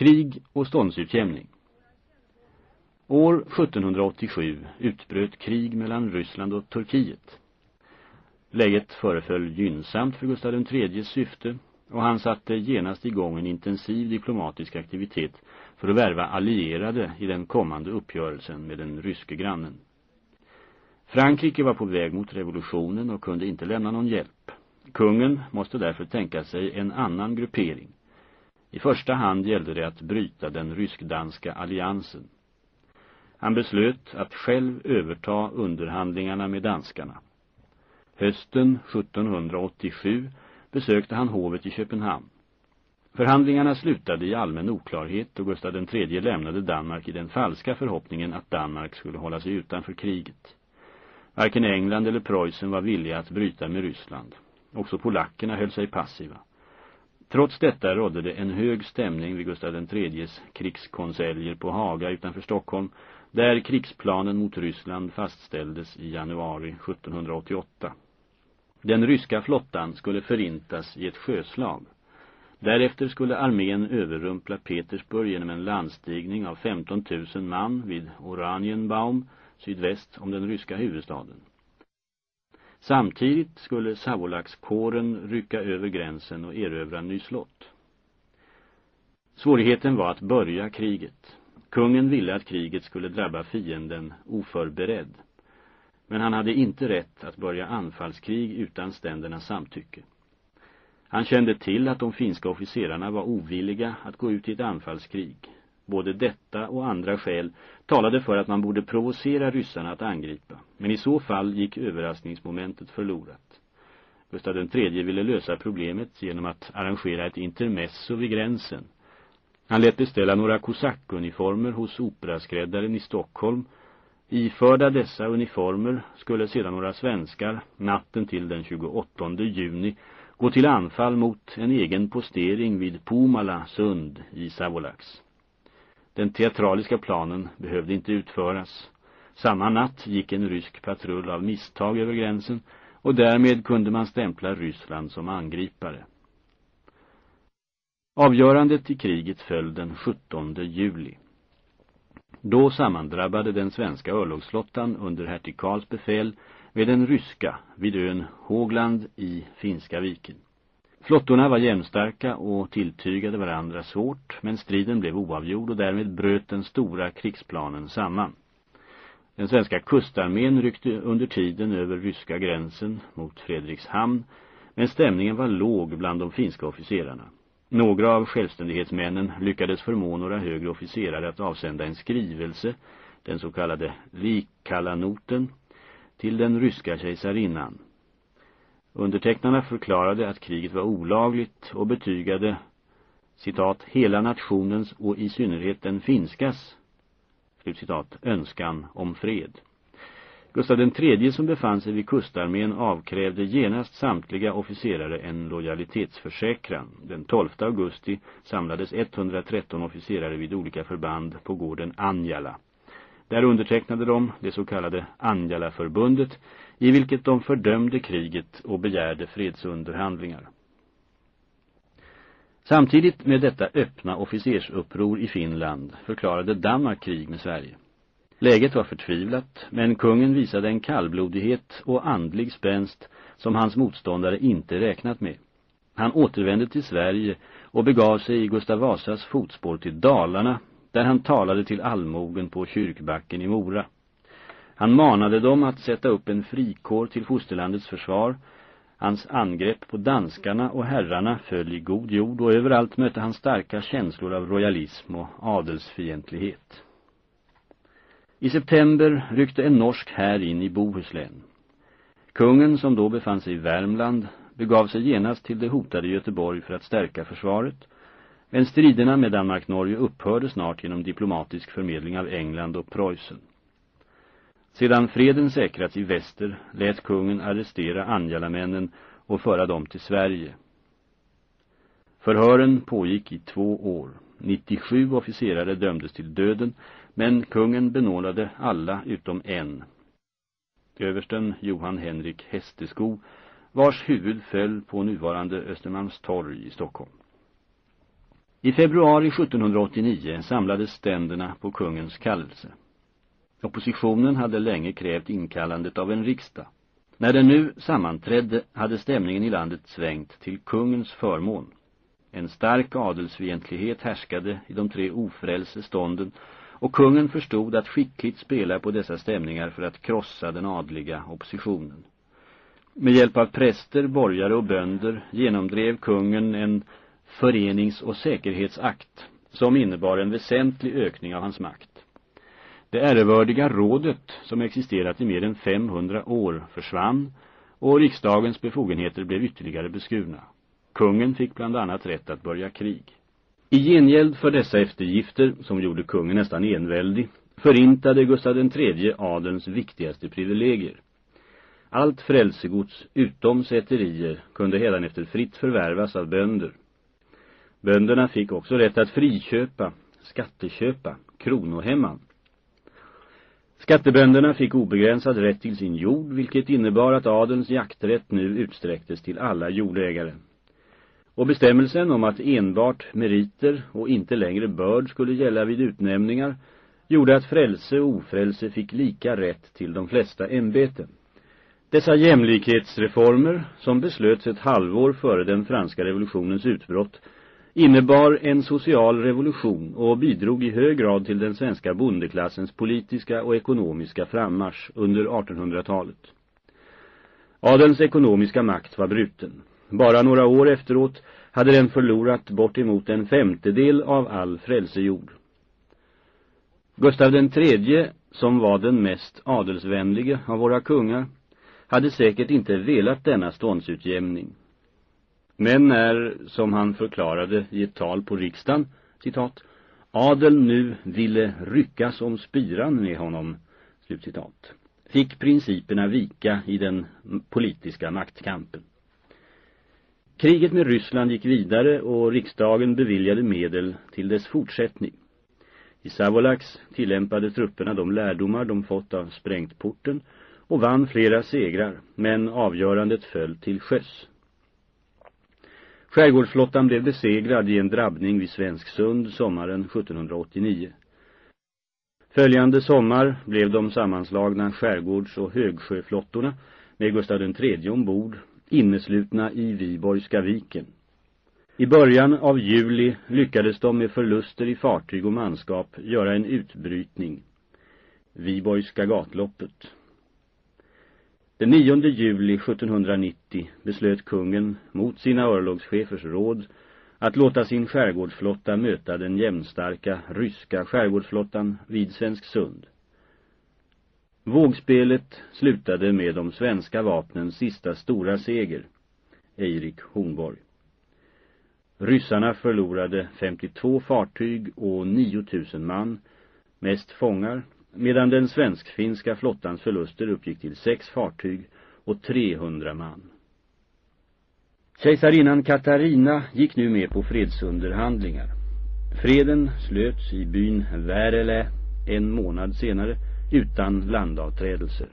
Krig och ståndsutjämning År 1787 utbröt krig mellan Ryssland och Turkiet. Läget föreföll gynnsamt för Gustav IIIs syfte och han satte genast igång en intensiv diplomatisk aktivitet för att värva allierade i den kommande uppgörelsen med den ryske grannen. Frankrike var på väg mot revolutionen och kunde inte lämna någon hjälp. Kungen måste därför tänka sig en annan gruppering. I första hand gällde det att bryta den rysk-danska alliansen. Han beslöt att själv överta underhandlingarna med danskarna. Hösten 1787 besökte han hovet i Köpenhamn. Förhandlingarna slutade i allmän oklarhet och Gustav III lämnade Danmark i den falska förhoppningen att Danmark skulle hålla sig utanför kriget. Varken England eller Preussen var villiga att bryta med Ryssland. Också polackerna höll sig passiva. Trots detta rådde det en hög stämning vid Gustav IIIs krigskonseljer på Haga utanför Stockholm, där krigsplanen mot Ryssland fastställdes i januari 1788. Den ryska flottan skulle förintas i ett sjöslag. Därefter skulle armén överrumpla Petersburg genom en landstigning av 15 000 man vid Oranienbaum, sydväst om den ryska huvudstaden. Samtidigt skulle Savolaxkåren rycka över gränsen och erövra Nyslott. Svårigheten var att börja kriget. Kungen ville att kriget skulle drabba fienden oförberedd. Men han hade inte rätt att börja anfallskrig utan ständernas samtycke. Han kände till att de finska officerarna var ovilliga att gå ut i ett anfallskrig. Både detta och andra skäl talade för att man borde provocera ryssarna att angripa. Men i så fall gick överraskningsmomentet förlorat. Gustav III ville lösa problemet genom att arrangera ett intermesso vid gränsen. Han lät beställa några kosackuniformer hos operaskräddaren i Stockholm. Iförda dessa uniformer skulle sedan några svenskar natten till den 28 juni gå till anfall mot en egen postering vid Pomala sund i Savolax. Den teatraliska planen behövde inte utföras. Samma natt gick en rysk patrull av misstag över gränsen och därmed kunde man stämpla Ryssland som angripare. Avgörandet i kriget föll den 17 juli. Då sammandrabbade den svenska örlogsflottan under hertig Karls befäl med den ryska vid ön Hågland i Finska viken. Flottorna var jämstarka och tilltygade varandra svårt, men striden blev oavgjord och därmed bröt den stora krigsplanen samman. Den svenska kustarmén ryckte under tiden över ryska gränsen mot Fredrikshamn, men stämningen var låg bland de finska officerarna. Några av självständighetsmännen lyckades förmå några högre officerare att avsända en skrivelse, den så kallade Likkalanoten, till den ryska kejsarinnan. Undertecknarna förklarade att kriget var olagligt och betygade citat, hela nationens och i synnerhet den finskas citat, önskan om fred. Gustav III som befann sig vid kustarmén avkrävde genast samtliga officerare en lojalitetsförsäkran. Den 12 augusti samlades 113 officerare vid olika förband på gården Anjala. Där undertecknade de det så kallade Anjala-förbundet i vilket de fördömde kriget och begärde fredsunderhandlingar. Samtidigt med detta öppna officersuppror i Finland förklarade Danmark krig med Sverige. Läget var förtvivlat, men kungen visade en kallblodighet och andlig spänst som hans motståndare inte räknat med. Han återvände till Sverige och begav sig i Gustav Vasas fotspår till Dalarna, där han talade till allmogen på kyrkbacken i Mora. Han manade dem att sätta upp en frikår till fosterlandets försvar. Hans angrepp på danskarna och herrarna föll i god jord och överallt mötte han starka känslor av royalism och adelsfientlighet. I september ryckte en norsk här in i Bohuslän. Kungen, som då befann sig i Värmland, begav sig genast till det hotade Göteborg för att stärka försvaret. Men striderna med Danmark-Norge upphörde snart genom diplomatisk förmedling av England och Preussen. Sedan freden säkrats i väster lät kungen arrestera Anjalamännen och föra dem till Sverige. Förhören pågick i två år. 97 officerare dömdes till döden, men kungen benådade alla utom en. Översten Johan Henrik Hästesko, vars huvud föll på nuvarande Östermalmstorg i Stockholm. I februari 1789 samlades ständerna på kungens kallelse. Oppositionen hade länge krävt inkallandet av en riksdag. När den nu sammanträdde hade stämningen i landet svängt till kungens förmån. En stark adelsfientlighet härskade i de tre ofrälse stånden och kungen förstod att skickligt spela på dessa stämningar för att krossa den adliga oppositionen. Med hjälp av präster, borgare och bönder genomdrev kungen en förenings- och säkerhetsakt som innebar en väsentlig ökning av hans makt. Det ärevördiga rådet, som existerat i mer än 500 år, försvann och riksdagens befogenheter blev ytterligare beskurna. Kungen fick bland annat rätt att börja krig. I gengäld för dessa eftergifter, som gjorde kungen nästan enväldig, förintade Gustav III adens viktigaste privilegier. Allt frälsegods utom säterier kunde efter fritt förvärvas av bönder. Bönderna fick också rätt att friköpa, skatteköpa, kronohemman. Skattebönderna fick obegränsad rätt till sin jord, vilket innebar att adens jakträtt nu utsträcktes till alla jordägare. Och bestämmelsen om att enbart meriter och inte längre börd skulle gälla vid utnämningar gjorde att frälse och ofrälse fick lika rätt till de flesta ämbeten. Dessa jämlikhetsreformer, som beslöts ett halvår före den franska revolutionens utbrott, innebar en social revolution och bidrog i hög grad till den svenska bondeklassens politiska och ekonomiska frammarsch under 1800-talet. Adens ekonomiska makt var bruten. Bara några år efteråt hade den förlorat bortemot en femtedel av all frälsejord. Gustav III, som var den mest adelsvänlige av våra kungar, hade säkert inte velat denna ståndsutjämning. Men när, som han förklarade i ett tal på riksdagen, citat, adeln nu ville ryckas om spiran med honom, slutcitat, fick principerna vika i den politiska maktkampen. Kriget med Ryssland gick vidare och riksdagen beviljade medel till dess fortsättning. I Savolax tillämpade trupperna de lärdomar de fått av sprängtporten och vann flera segrar, men avgörandet föll till sjöss. Skärgårdsflottan blev besegrad i en drabbning vid Svensksund sommaren 1789. Följande sommar blev de sammanslagna skärgårds- och högsjöflottorna med Gustav III ombord inneslutna i Viborgska viken. I början av juli lyckades de med förluster i fartyg och manskap göra en utbrytning. Viborgska gatloppet. Den 9 juli 1790 beslöt kungen mot sina örlogschefers råd att låta sin skärgårdsflotta möta den jämnstarka ryska skärgårdsflottan vid Svensksund. Vågspelet slutade med de svenska vapnens sista stora seger, Eirik Hornborg. Ryssarna förlorade 52 fartyg och 9000 man, mest fångar, medan den svensk-finska flottans förluster uppgick till sex fartyg och 300 man. Kejsarinnan Katarina gick nu med på fredsunderhandlingar. Freden slöts i byn Värele en månad senare utan landavträdelser.